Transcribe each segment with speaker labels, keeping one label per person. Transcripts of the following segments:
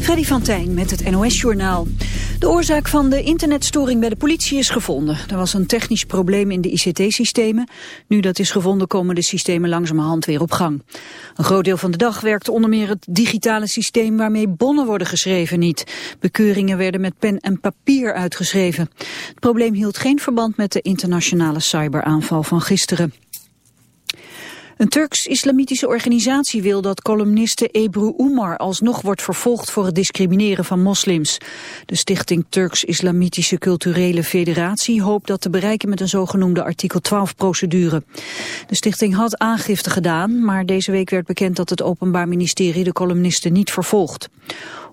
Speaker 1: Freddy van Tijn met het NOS-journaal. De oorzaak van de internetstoring bij de politie is gevonden. Er was een technisch probleem in de ICT-systemen. Nu dat is gevonden komen de systemen langzamerhand weer op gang. Een groot deel van de dag werkte onder meer het digitale systeem waarmee bonnen worden geschreven niet. Bekeuringen werden met pen en papier uitgeschreven. Het probleem hield geen verband met de internationale cyberaanval van gisteren. Een Turks-islamitische organisatie wil dat columniste Ebru Umar alsnog wordt vervolgd voor het discrimineren van moslims. De stichting Turks-Islamitische Culturele Federatie hoopt dat te bereiken met een zogenoemde artikel 12-procedure. De stichting had aangifte gedaan, maar deze week werd bekend dat het Openbaar Ministerie de columniste niet vervolgt.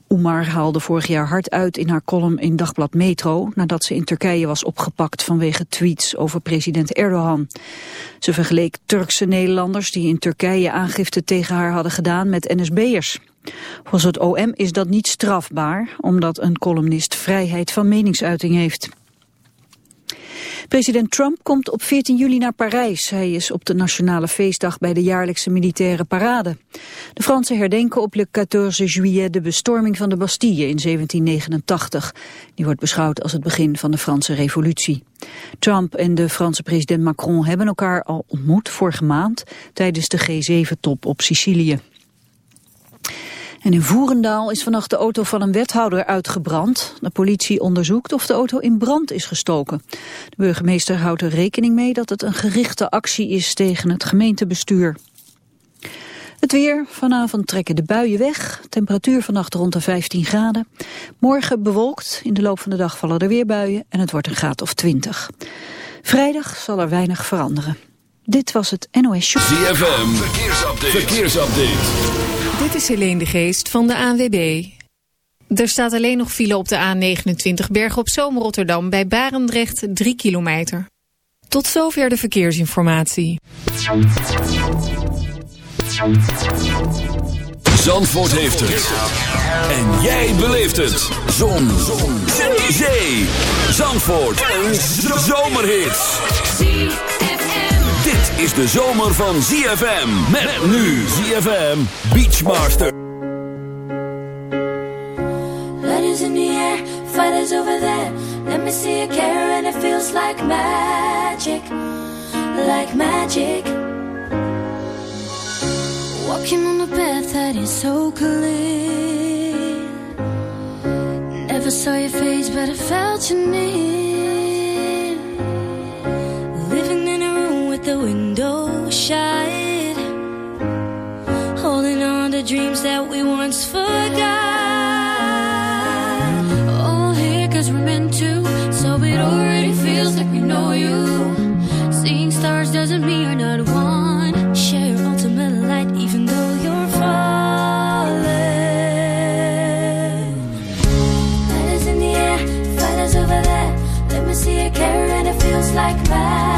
Speaker 1: Oemar haalde vorig jaar hard uit in haar column in Dagblad Metro... nadat ze in Turkije was opgepakt vanwege tweets over president Erdogan. Ze vergeleek Turkse Nederlanders die in Turkije aangifte tegen haar hadden gedaan met NSB'ers. Volgens het OM is dat niet strafbaar, omdat een columnist vrijheid van meningsuiting heeft. President Trump komt op 14 juli naar Parijs. Hij is op de nationale feestdag bij de jaarlijkse militaire parade. De Fransen herdenken op le 14 juillet de bestorming van de Bastille in 1789. Die wordt beschouwd als het begin van de Franse revolutie. Trump en de Franse president Macron hebben elkaar al ontmoet vorige maand tijdens de G7-top op Sicilië. En in Voerendaal is vannacht de auto van een wethouder uitgebrand. De politie onderzoekt of de auto in brand is gestoken. De burgemeester houdt er rekening mee dat het een gerichte actie is tegen het gemeentebestuur. Het weer. Vanavond trekken de buien weg. Temperatuur vannacht rond de 15 graden. Morgen bewolkt. In de loop van de dag vallen er weer buien en het wordt een graad of 20. Vrijdag zal er weinig veranderen. Dit was het NOS Show.
Speaker 2: ZFM. Verkeersupdate. Verkeersupdate.
Speaker 3: Dit is Helene de Geest van de ANWB. Er staat alleen nog file op de A29 Berg op Zoom Rotterdam bij Barendrecht 3 kilometer. Tot zover de verkeersinformatie.
Speaker 2: Zandvoort heeft het. En jij beleeft het. Zon. Zon. Zee. Zandvoort. Een zomerhit is de zomer van ZFM. Met nu ZFM Beachmaster.
Speaker 4: Letters in the air, fighters over there. Let me see a care and it feels like magic. Like magic. Walking on a path that is so clear. Never saw your face, but I felt your name. the window shut Holding on to dreams that we once forgot. All here cause we're meant to So it already feels like we know you. Seeing stars doesn't mean you're not one. Share your ultimate light even though you're falling. Lighters in the air, fighters over there. Let me see a carrot and it feels like magic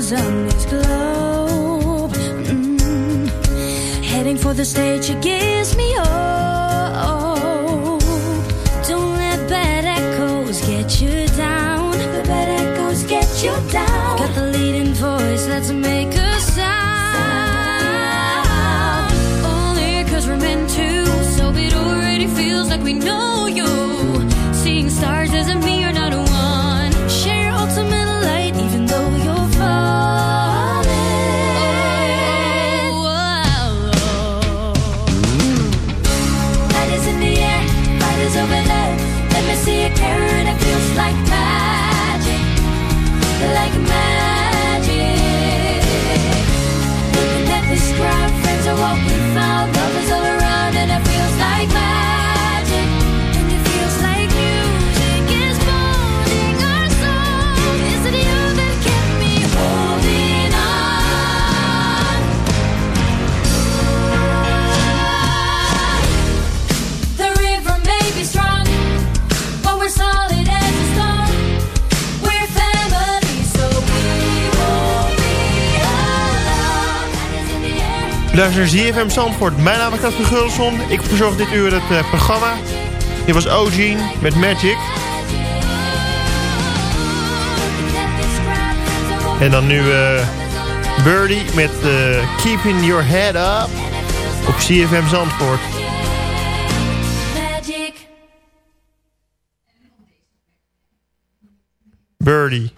Speaker 4: purpose on this globe. Mm. Heading for the stage, it gives me hope. Don't let bad echoes get you down The bad echoes get you down.
Speaker 5: Luister naar ZFM Zandvoort. Mijn naam is Casper Gulson. Ik verzorg dit uur het uh, programma. Dit was Ogene met Magic. En dan nu uh, Birdie met uh, Keeping Your Head Up op CFM Zandvoort. Magic. Birdie,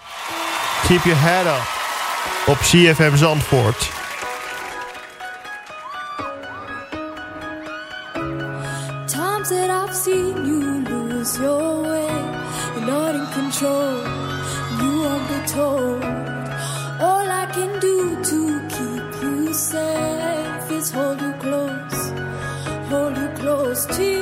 Speaker 5: Keep Your Head Up op CFM Zandvoort.
Speaker 6: Control, you won't be told. All I can do to keep you safe is hold you close, hold you close to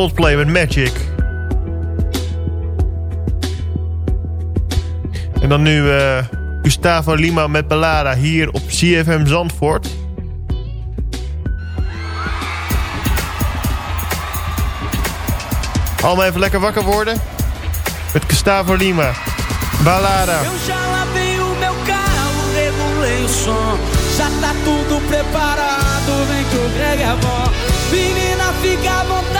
Speaker 5: Coldplay met Magic. En dan nu eh, Gustavo Lima met Ballada hier op CFM Zandvoort. Allemaal even lekker wakker worden. Met Gustavo Lima. Ballada.
Speaker 7: Eu já lavei o meu carro, regulei o som. Já tá tudo preparado, vem que o Greg é bom. Menina, fica à vontade,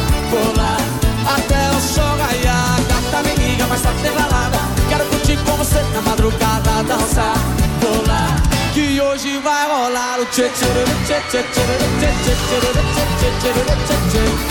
Speaker 7: Tá tem balada. Quero curtir com você na madrugada, dançar, pular. Que hoje vai rolar o tchê tchê tchê tchê tchê tchê tchê tchê tchê tchê tchê tchê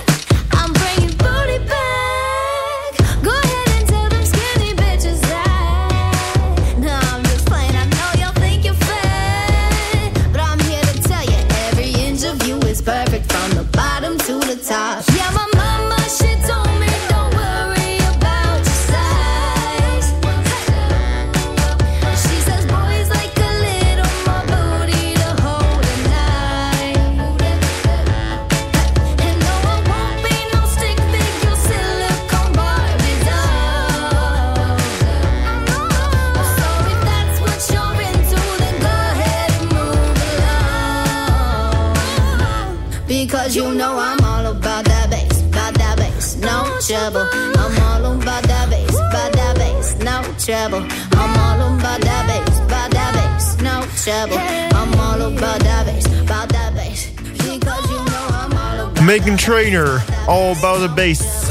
Speaker 8: treble. I'm all about that bass, about that bass, no trouble. I'm all about that bass, about that bass. Because you know I'm all about
Speaker 5: Megan Trainer, all about the bass.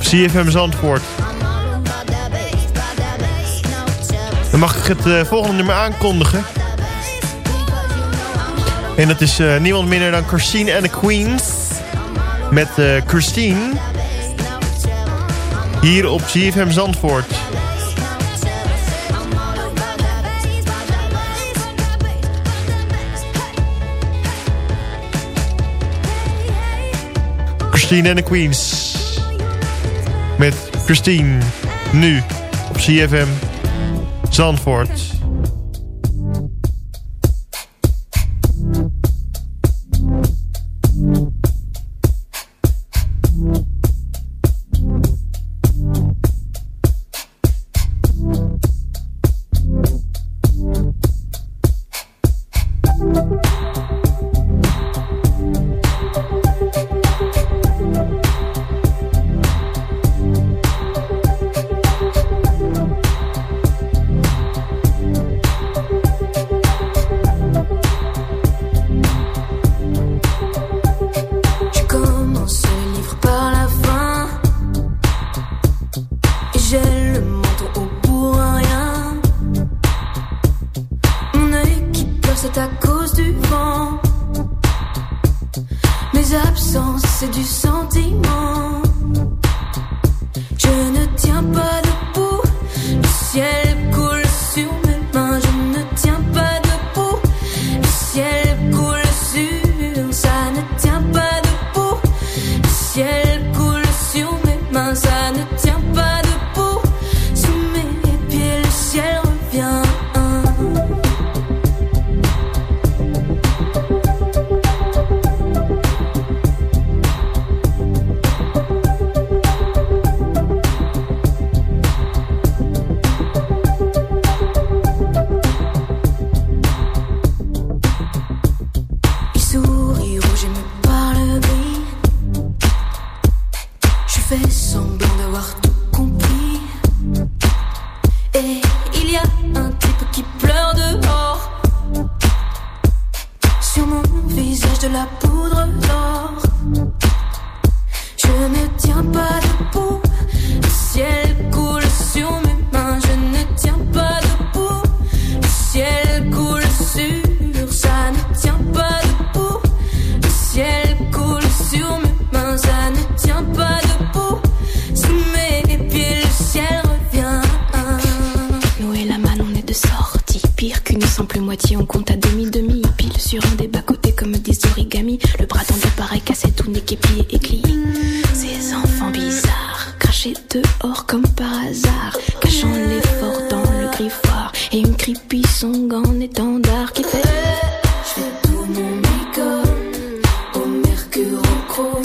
Speaker 5: CFM Zandvoort. Dan mag ik het uh, volgende nummer aankondigen. En dat is uh, niemand minder dan Christine and the Queens. Met uh, Christine... Hier op CFM Zandvoort. Christine en de Queens. Met Christine. Nu op CFM Zandvoort.
Speaker 9: à cause du vent. Mes absences, c'est du sentiment.
Speaker 10: Cross.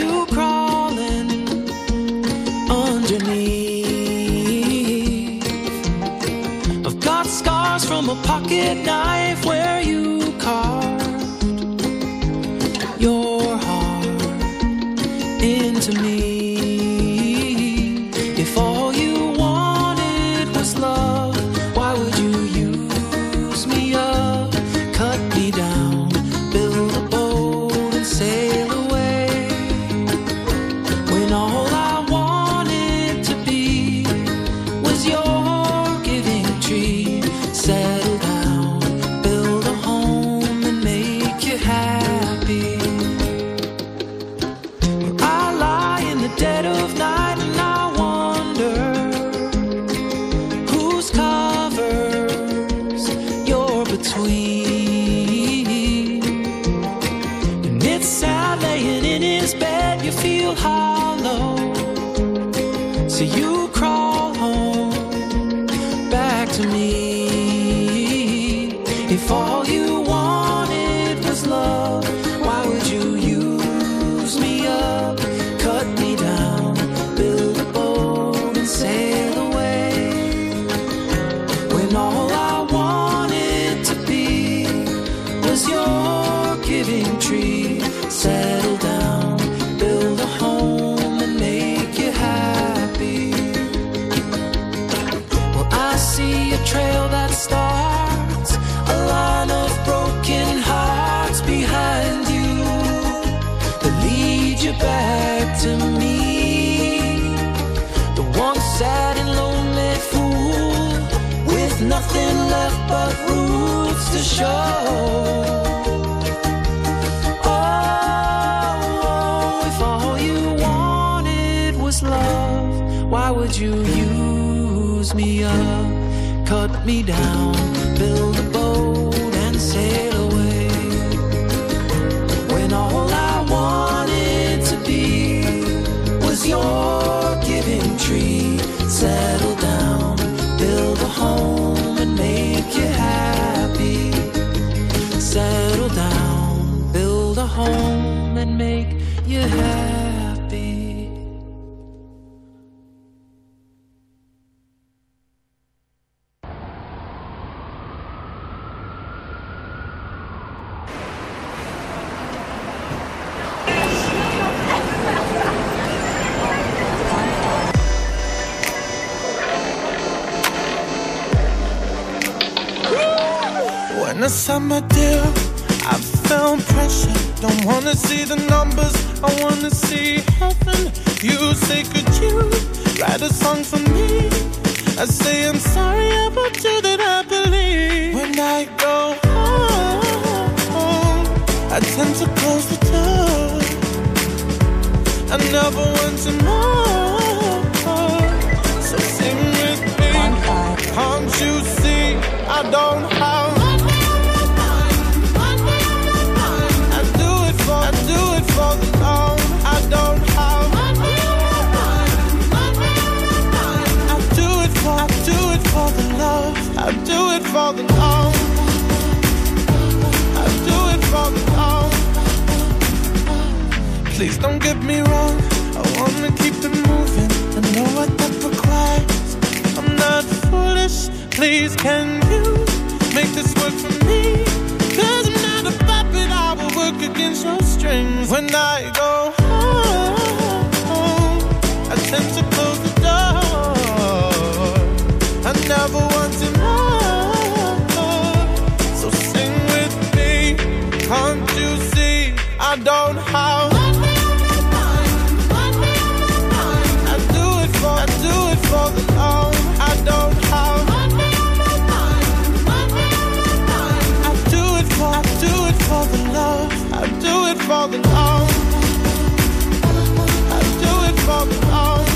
Speaker 10: you crawling underneath. I've got scars from a pocket knife. left but roots to show. Oh, if all you wanted was love, why would you use me up, cut me down, build a boat and sail away? When all I wanted to be was yours. you.
Speaker 11: have Please don't get me wrong. I wanna keep it moving. I know what that requires. I'm not foolish. Please can you make this work for me? Cause I'm not a puppet. I will work against your strings When I go home. I tend to close the door. I never want to Can't you see? I don't have I do it for I do it for the love I don't have I do it for I do it for the love. I do it for the love I do it for the love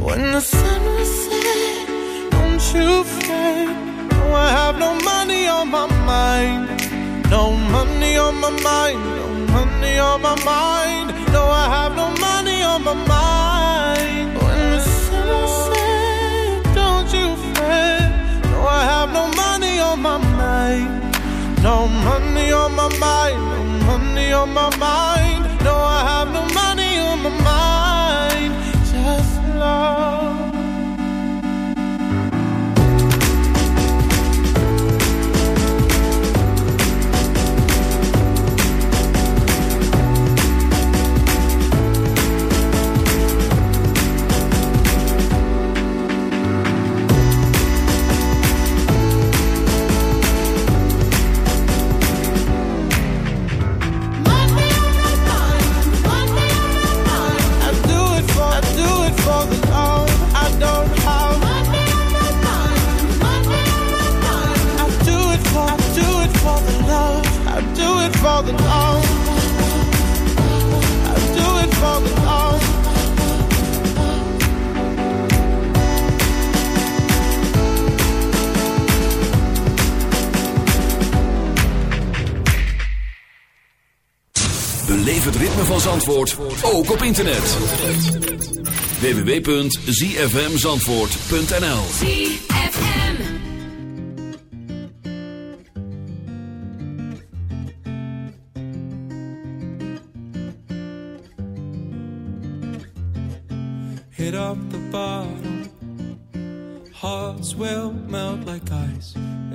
Speaker 11: When the sun was set Don't you my mind. No money on my mind No money on my mind. No I have no money on my mind. When the sun set Don't you fret. No I have no money on my mind. No money on my mind No money on my mind. No I have no money on my mind. Just love for the love. I do it for the love.
Speaker 2: Beleef het ritme van Zandvoort, ook op internet. www.zfmzandvoort.nl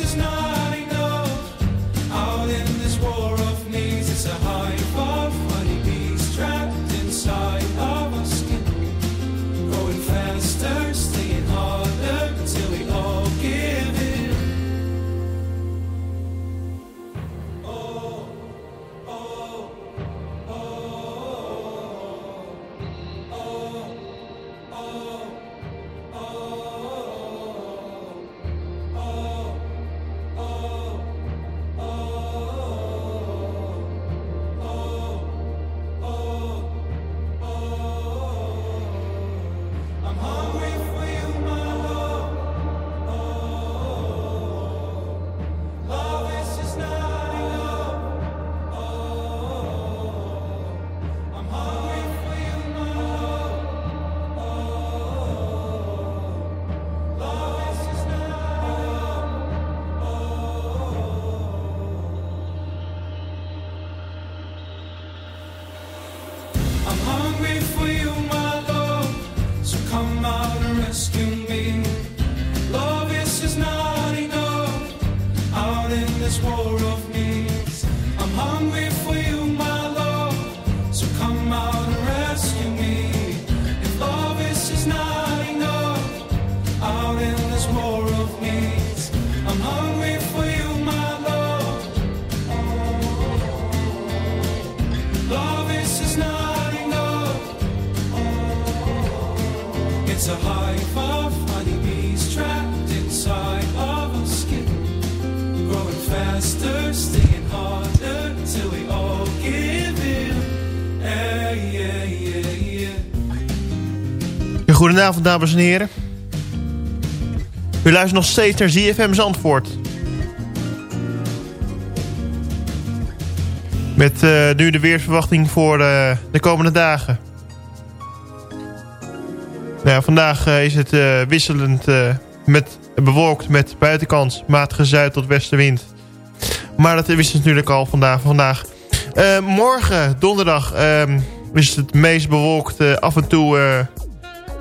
Speaker 12: is not
Speaker 5: goedenavond, dames en heren. U luistert nog steeds naar ZFM Zandvoort. Met eh, nu de weersverwachting voor eh, de komende dagen. Nou, vandaag eh, is het wisselend met, bewolkt met buitenkans matige zuid- tot westenwind. Maar dat wist natuurlijk al vandaag. vandaag. Morgen, donderdag, ehm, is het meest bewolkt. af en toe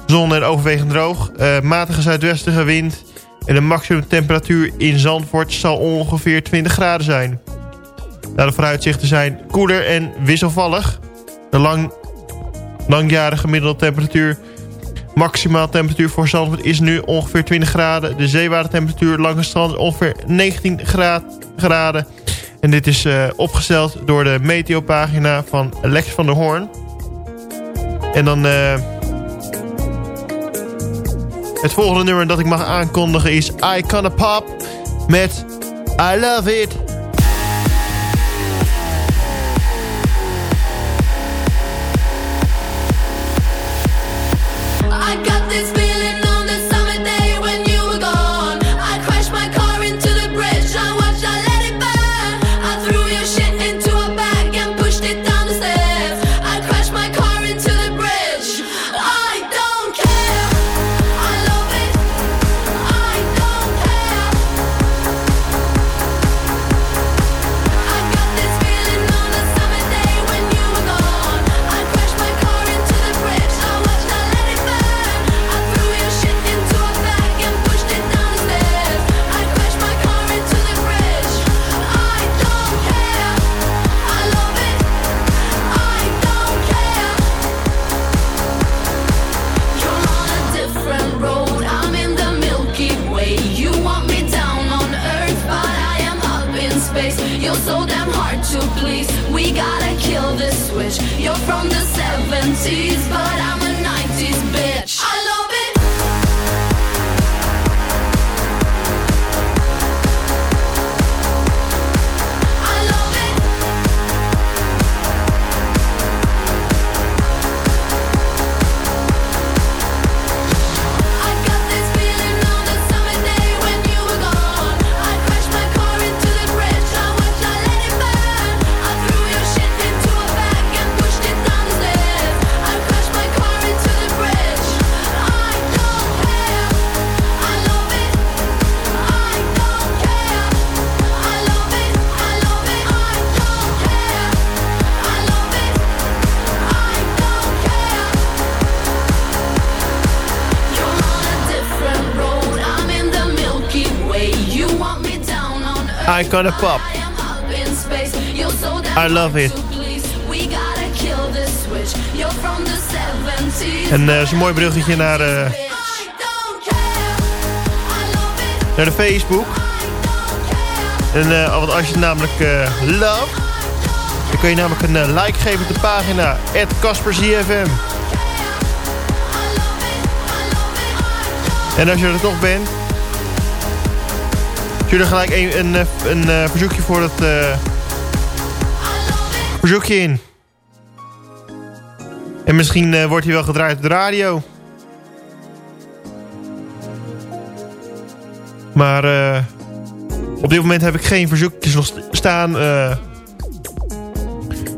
Speaker 5: zon en overwegend droog. Eh, matige zuidwestige wind. En de maximum temperatuur in Zandvoort zal ongeveer 20 graden zijn. Nou, de vooruitzichten zijn koeler en wisselvallig. De lang, langjarige gemiddelde temperatuur... Maximaal temperatuur voor Zandvoort is nu ongeveer 20 graden. De zeewatertemperatuur langs het strand is ongeveer 19 graad, graden. En dit is eh, opgesteld door de meteopagina van Lex van der Hoorn. En dan... eh, het volgende nummer dat ik mag aankondigen is Icona Pop met I Love It.
Speaker 8: Switch. You're from the 70s.
Speaker 5: En eh, is een mooi bruggetje naar, eh,
Speaker 8: I. I love it.
Speaker 5: naar de Facebook. En eh, want als je namelijk eh love, dan kun je namelijk een like geven op de pagina @CasperZFM. En als je er toch bent, stuur er gelijk een, een, eh, een, eh, verzoekje voor het eh, verzoekje in. En misschien wordt hij wel gedraaid op de radio. Maar eh, op dit moment heb ik geen verzoekjes staan.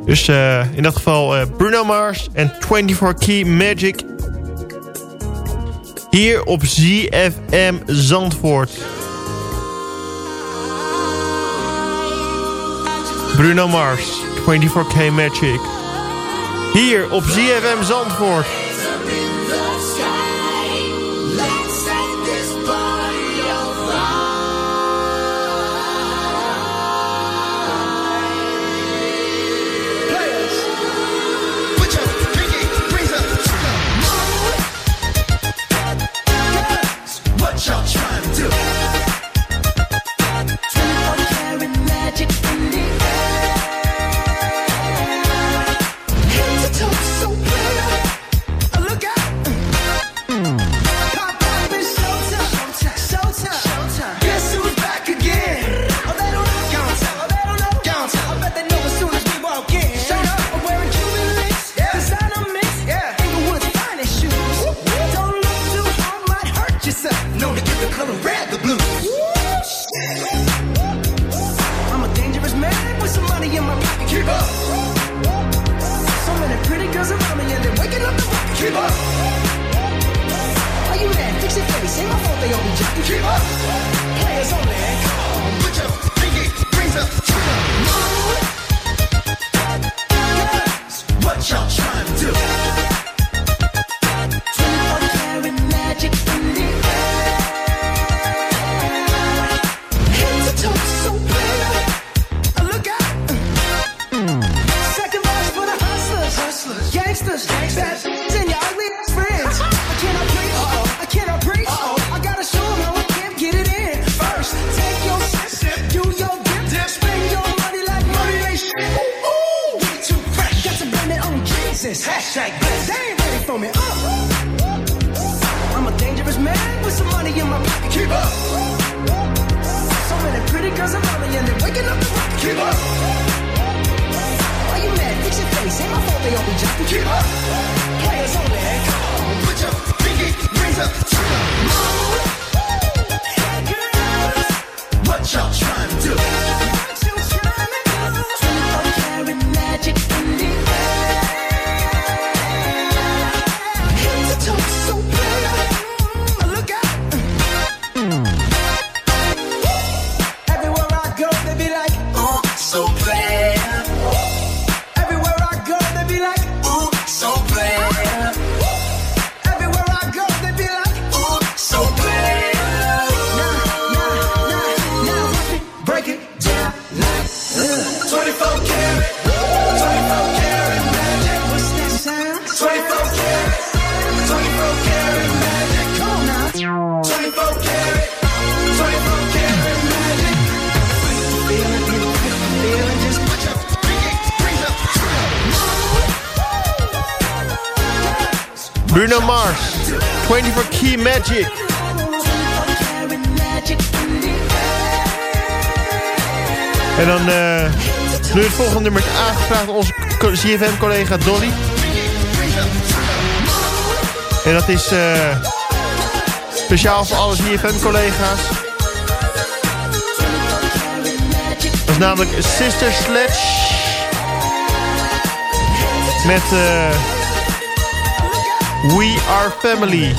Speaker 5: dus in dat geval Bruno Mars en 24 Key Magic. Hier op ZFM Zandvoort. Bruno Mars, 24K Magic. Hier op ZFM Zandvoort.
Speaker 13: Gangsters, gangsters, and your ugly ass friends. I cannot preach, Uh-oh. I cannot preach. Uh-oh. I gotta show them how I can't get it in. First, take your sip, do your dip, dip, spend your money like money ain't shit. Ooh, ooh, get too fresh. Got to blame it on Jesus. Hashtag blessed. They ain't ready for me. Uh, uh, uh. I'm a dangerous man with some money in my pocket. Keep up. So many pretty girls I'm only in. Waking up the rocket. Keep up they open just to keep up. Players only, come on, put your pinky rings up to the moon. Hey girls, what y'all trying to do?
Speaker 5: Bruno Mars. 24 Key Magic. En dan eh, nu het volgende nummer aangevraagd onze CFM-collega Dolly. En dat is eh, speciaal voor alle CFM-collega's. Dat is namelijk Sister Sledge. Met... Uh, We Are Family.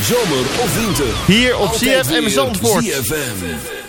Speaker 2: Zomer of winter.
Speaker 5: Hier op CFM Zandvoort.
Speaker 6: CFM.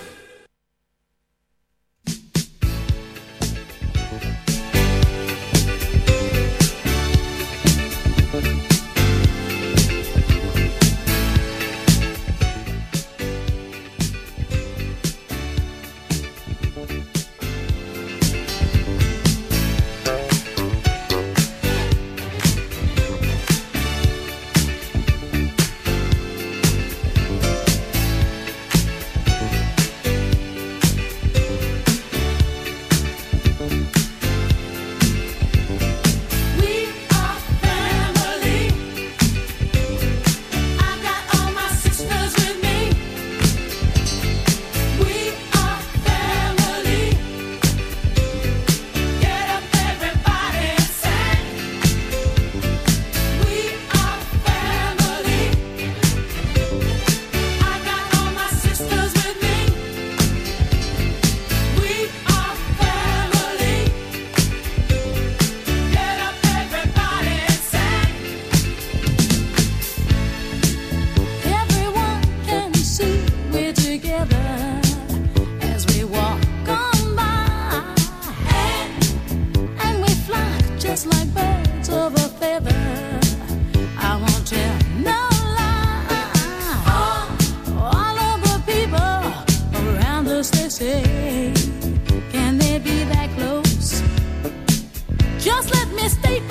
Speaker 6: mistake.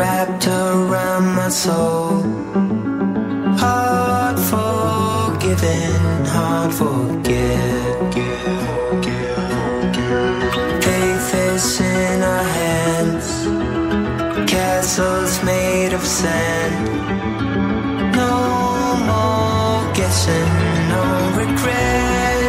Speaker 6: wrapped around my
Speaker 14: soul. Hard forgiving, hard forget. Faith is in our hands, castles made of sand. No more guessing, no
Speaker 10: regret.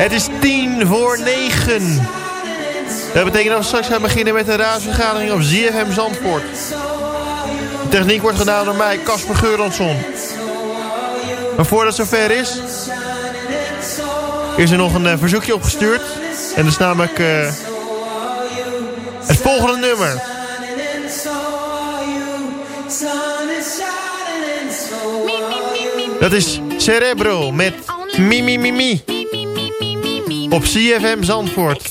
Speaker 10: Het is tien voor negen. Dat betekent dat we straks gaan beginnen met een raadsvergadering op ZFM Zandvoort. De techniek wordt gedaan door mij, Casper Geuronson. Maar voordat het zover is, is er nog een eh, verzoekje opgestuurd. En dat is namelijk eh, het volgende nummer. Dat is Cerebro met Mimi Mimi op CFM Zandvoort.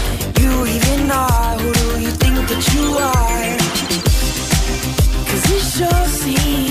Speaker 10: Deixa eu sim.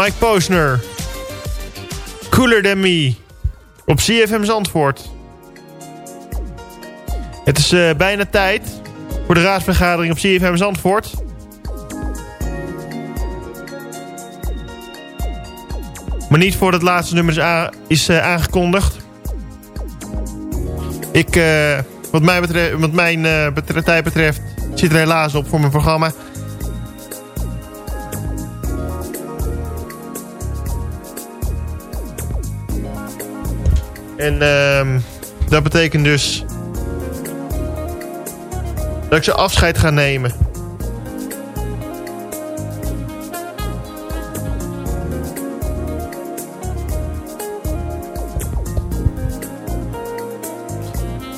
Speaker 5: Mike Posner. Cooler Than Me. Op CFM Zandvoort. Het is eh, bijna tijd voor de raadsvergadering op CFM Zandvoort. Maar niet voor het laatste nummer is, eh, aangekondigd. Ik, eh, wat, mij betreft, wat mijn tijd betreft, zit er helaas op voor mijn programma. En ehm, dat betekent dus dat ik ze afscheid ga nemen.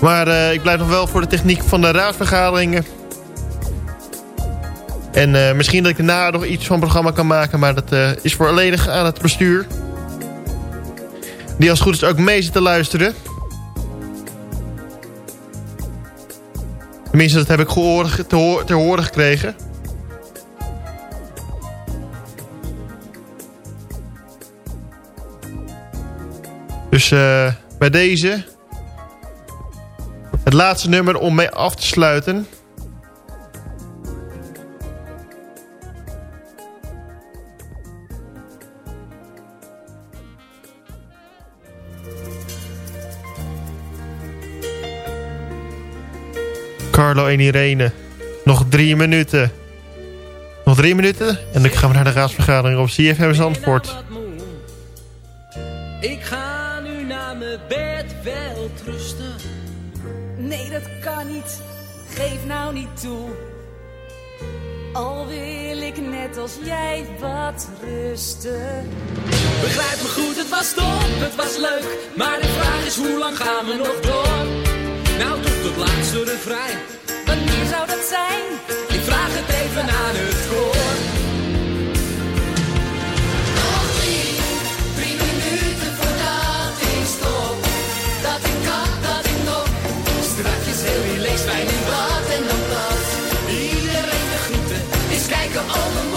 Speaker 5: Maar eh, ik blijf nog wel voor de techniek van de raadsvergaderingen. En eh, misschien dat ik daarna nog iets van programma kan maken. Maar dat eh, is volledig aan het bestuur. Die als goed is ook mee zit te luisteren. Tenminste, dat heb ik te, te horen gekregen. Dus eh, bij deze... Het laatste nummer om mee af te sluiten. Carlo en Irene. Nog drie minuten. Nog drie minuten en dan gaan we naar de raadsvergadering op CFM Zandvoort.
Speaker 7: Ik ga nu naar mijn bed wel rusten.
Speaker 6: Nee, dat kan niet. Geef nou niet toe. Al wil ik net als jij wat rusten.
Speaker 7: Begrijp me goed, het was top, het was leuk. Maar de vraag is, hoe lang gaan we nog door? Nou, tot het laatste refrein.
Speaker 6: Wanneer zou dat zijn?
Speaker 7: Ik vraag het even aan het koor.
Speaker 15: Nog drie, drie minuten voordat ik stop. Dat ik kan, dat ik nog
Speaker 7: Strakjes heel relaxed, wijn in bad en dan plat. Iedereen de groeten, eens kijken, oh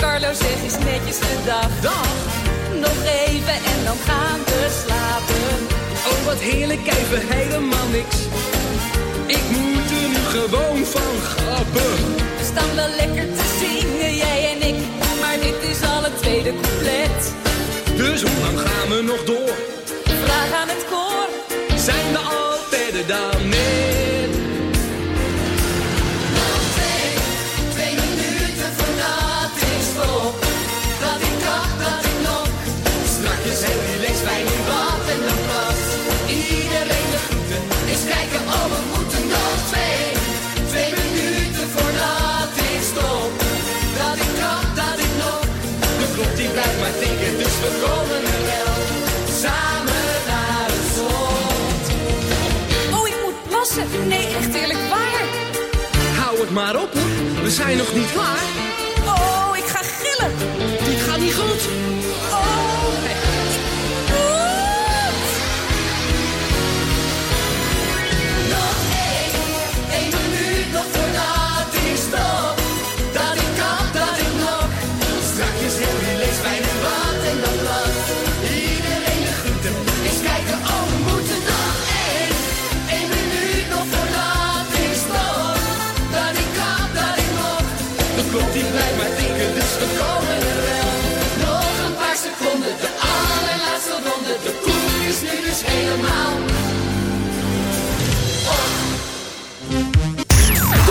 Speaker 6: Carlo, zeg eens netjes de dag.
Speaker 7: Dag,
Speaker 6: Nog even en dan gaan we slapen.
Speaker 7: oh wat heerlijk, even helemaal niks. Ik moet er nu gewoon van grappen.
Speaker 6: We staan wel lekker te zingen, jij en ik. Maar dit is al het tweede couplet.
Speaker 7: Dus hoe lang gaan we nog door?
Speaker 6: Vraag aan het koor.
Speaker 7: Maar op hoor, we zijn nog niet klaar.
Speaker 6: Oh, ik ga gillen.
Speaker 7: Dit gaat niet goed.